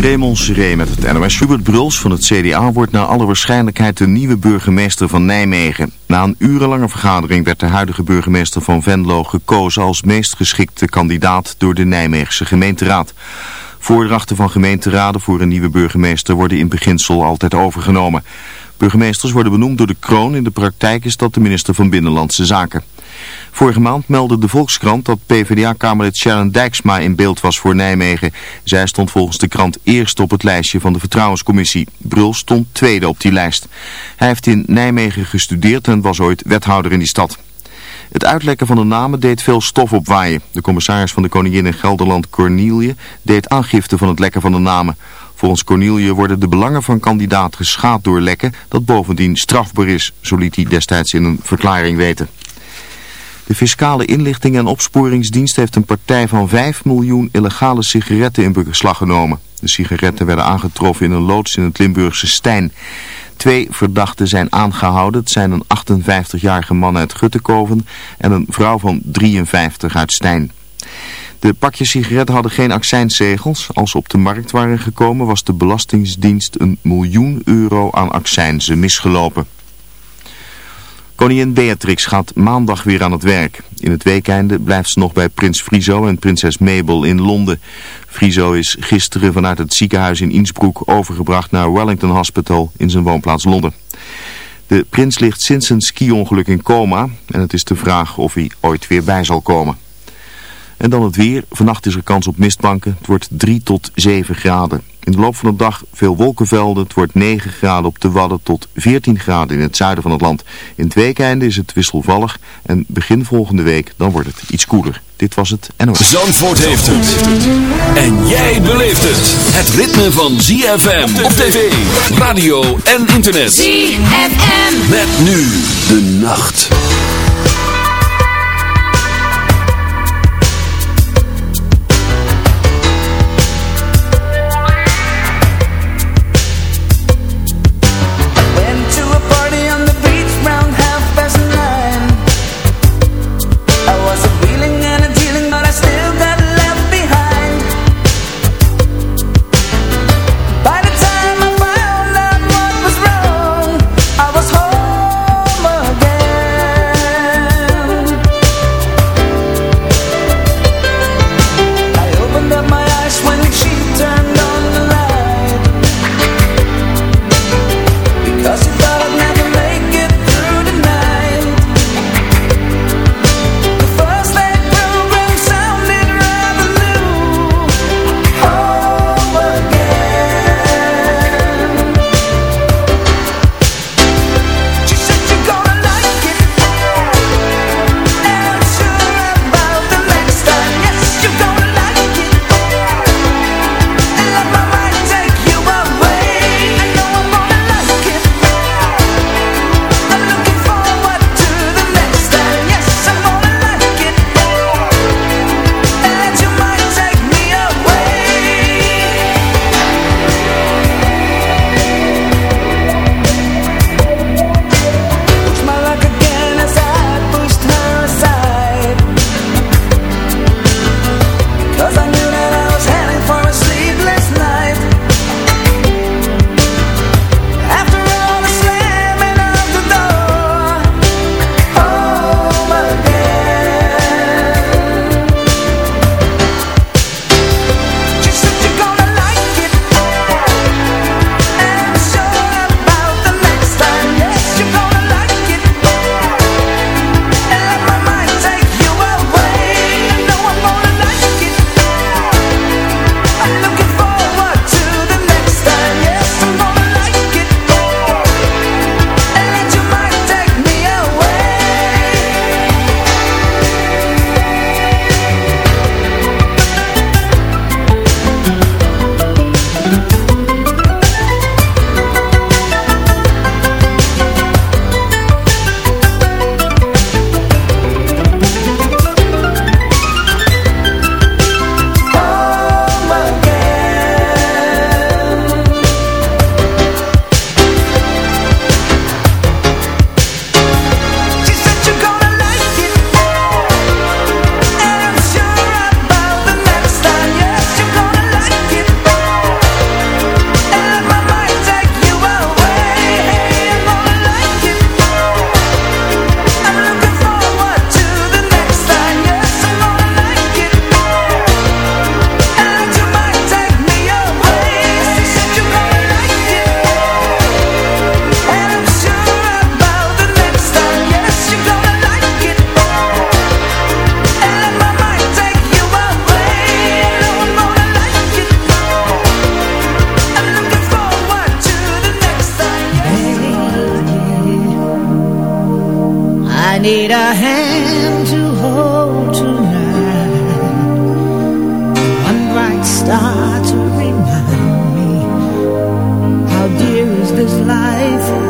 Raymond Seré met het NOS. Hubert Bruls van het CDA wordt naar alle waarschijnlijkheid de nieuwe burgemeester van Nijmegen. Na een urenlange vergadering werd de huidige burgemeester van Venlo gekozen als meest geschikte kandidaat door de Nijmeegse gemeenteraad. Voordrachten van gemeenteraden voor een nieuwe burgemeester worden in beginsel altijd overgenomen. Burgemeesters worden benoemd door de kroon. In de praktijk is dat de minister van Binnenlandse Zaken. Vorige maand meldde de Volkskrant dat PvdA-kamerlid Sharon Dijksma in beeld was voor Nijmegen. Zij stond volgens de krant eerst op het lijstje van de Vertrouwenscommissie. Brul stond tweede op die lijst. Hij heeft in Nijmegen gestudeerd en was ooit wethouder in die stad. Het uitlekken van de namen deed veel stof opwaaien. De commissaris van de Koningin in Gelderland, Cornelie, deed aangifte van het lekken van de namen. Volgens Cornelie worden de belangen van kandidaat geschaad door lekken dat bovendien strafbaar is, zo liet hij destijds in een verklaring weten. De Fiscale Inlichting en Opsporingsdienst heeft een partij van 5 miljoen illegale sigaretten in beslag genomen. De sigaretten werden aangetroffen in een loods in het Limburgse Stijn. Twee verdachten zijn aangehouden. Het zijn een 58-jarige man uit Guttekoven en een vrouw van 53 uit Stijn. De pakjes sigaretten hadden geen accijnszegels. Als ze op de markt waren gekomen was de Belastingdienst een miljoen euro aan accijnzen misgelopen. Koningin Beatrix gaat maandag weer aan het werk. In het weekende blijft ze nog bij prins Friso en prinses Mabel in Londen. Friso is gisteren vanuit het ziekenhuis in Innsbruck overgebracht naar Wellington Hospital in zijn woonplaats Londen. De prins ligt sinds een ski-ongeluk in coma en het is de vraag of hij ooit weer bij zal komen. En dan het weer. Vannacht is er kans op mistbanken. Het wordt 3 tot 7 graden. In de loop van de dag veel wolkenvelden. Het wordt 9 graden op de Wadden tot 14 graden in het zuiden van het land. In het weekende is het wisselvallig. En begin volgende week dan wordt het iets koeler. Dit was het NOS. Zandvoort heeft het. En jij beleeft het. Het ritme van ZFM op tv, radio en internet. ZFM. Met nu de nacht. Need a hand to hold tonight. One bright star to remind me How dear is this life,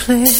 place.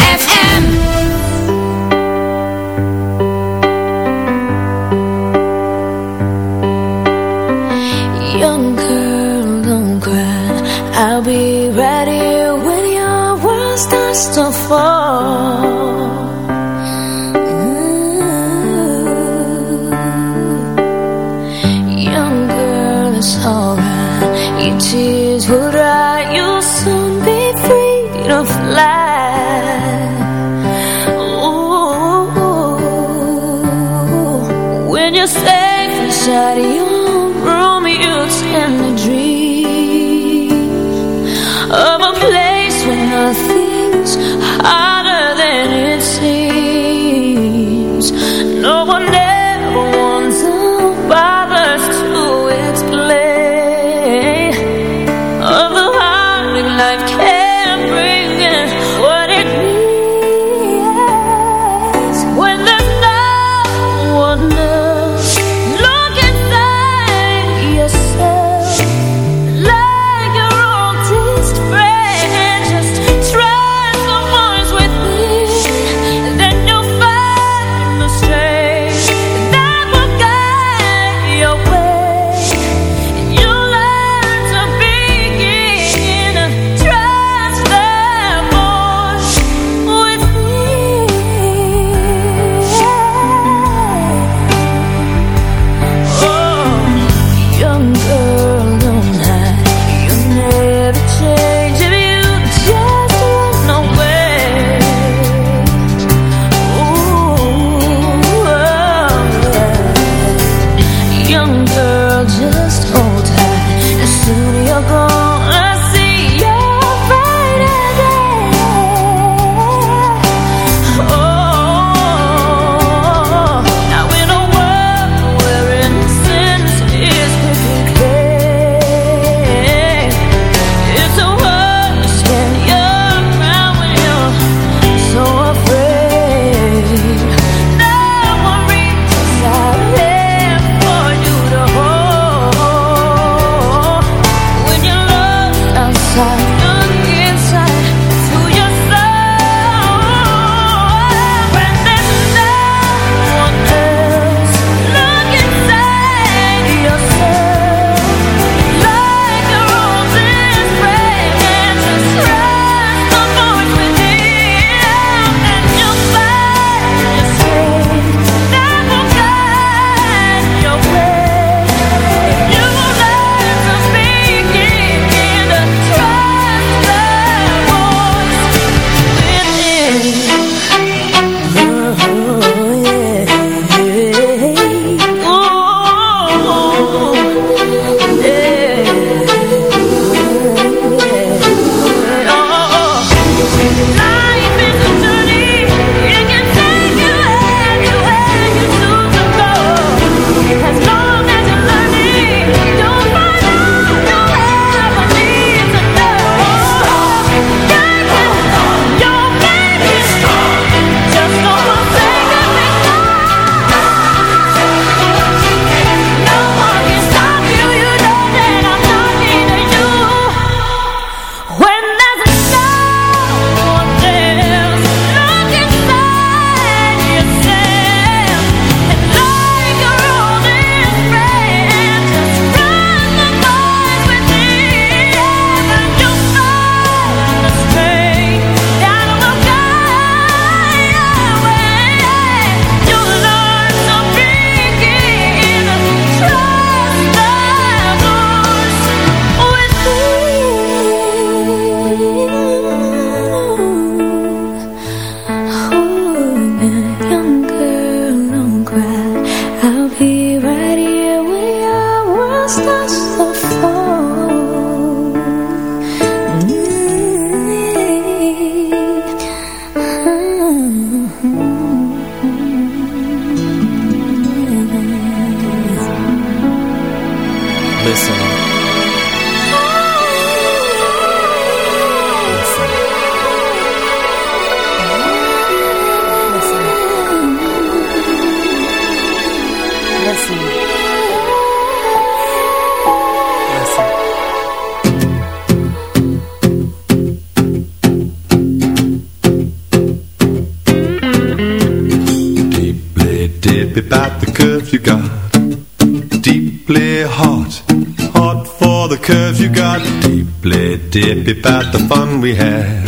about the fun we had.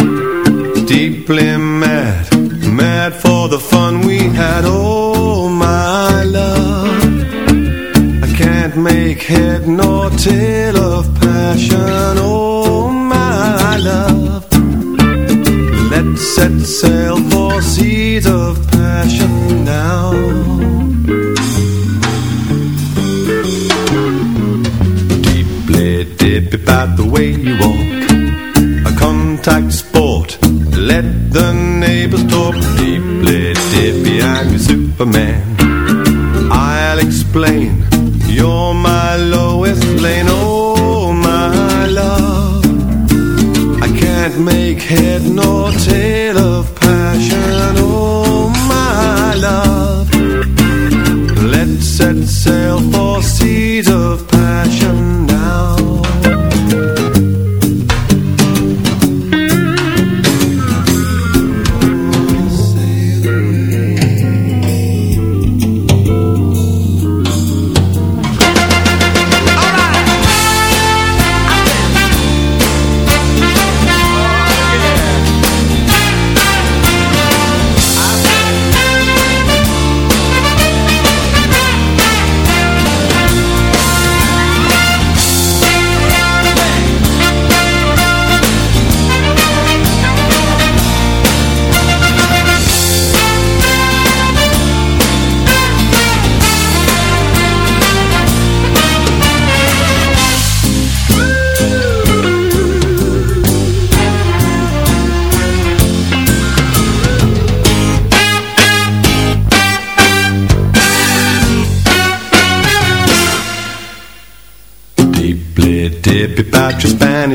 Deeply mad, mad for the fun tabletop. Deeply dip Superman.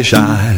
shine.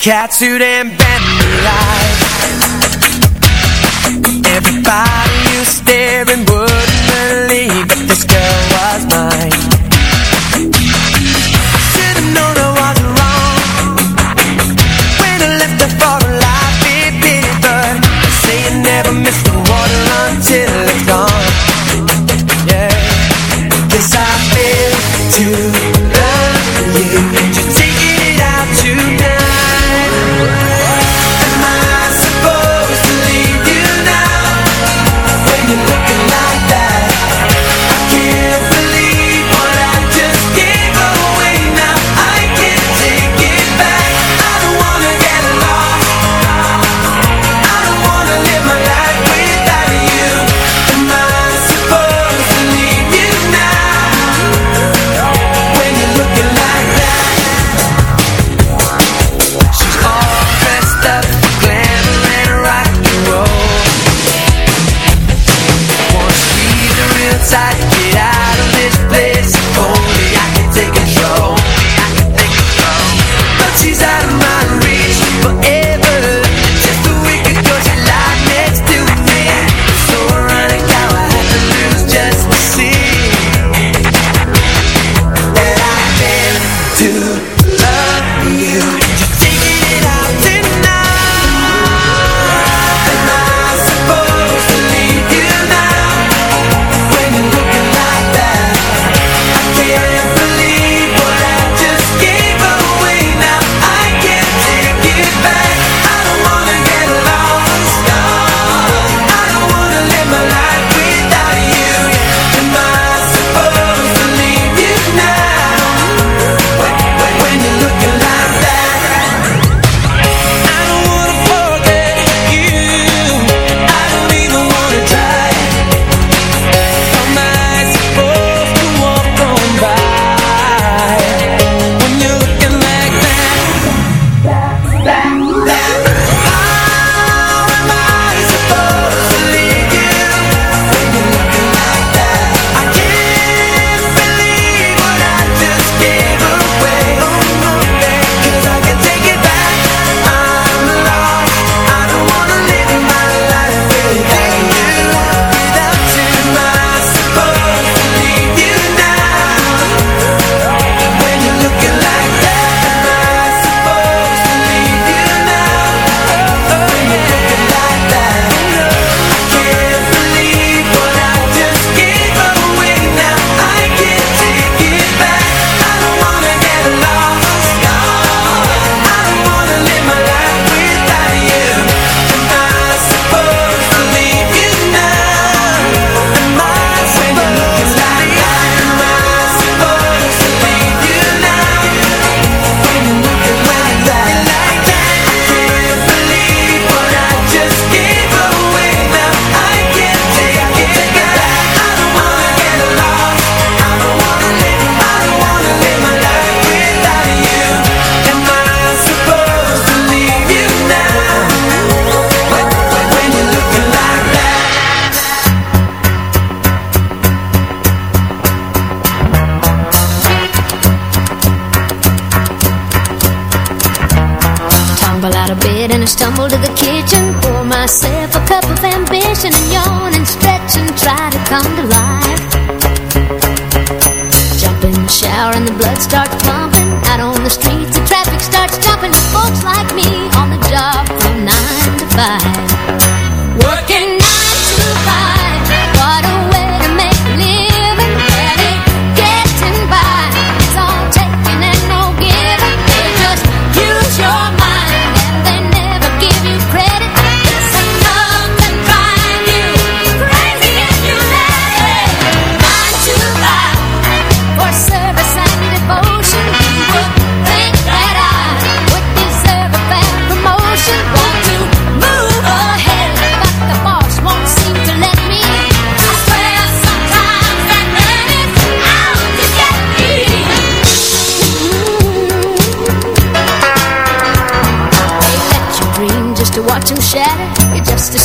Catsuit and